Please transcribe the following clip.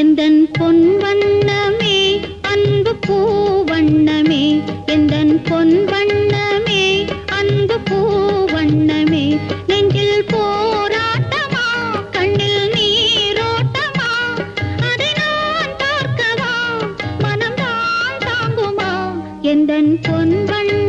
எந்தன் பொன் வண்ணமே அன்பு பூ வண்ணமே எந்தன் பொன் வண்ணமே அன்பு பூ வண்ணமே. நெஞ்சில் போராட்டமா கண்ணில் நீரோட்டமா அதை நான் பார்க்கவா மனம் தான் தாங்குமா? எந்தன் பொன் வண்ண